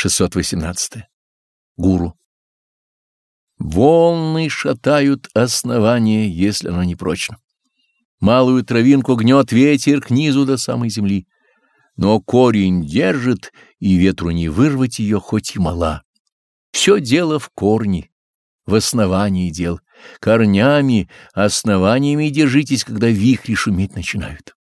618. Гуру. Волны шатают основание, если оно не прочно. Малую травинку гнет ветер к низу до самой земли, но корень держит, и ветру не вырвать ее, хоть и мала. Все дело в корне, в основании дел. Корнями, основаниями держитесь, когда вихри шуметь начинают.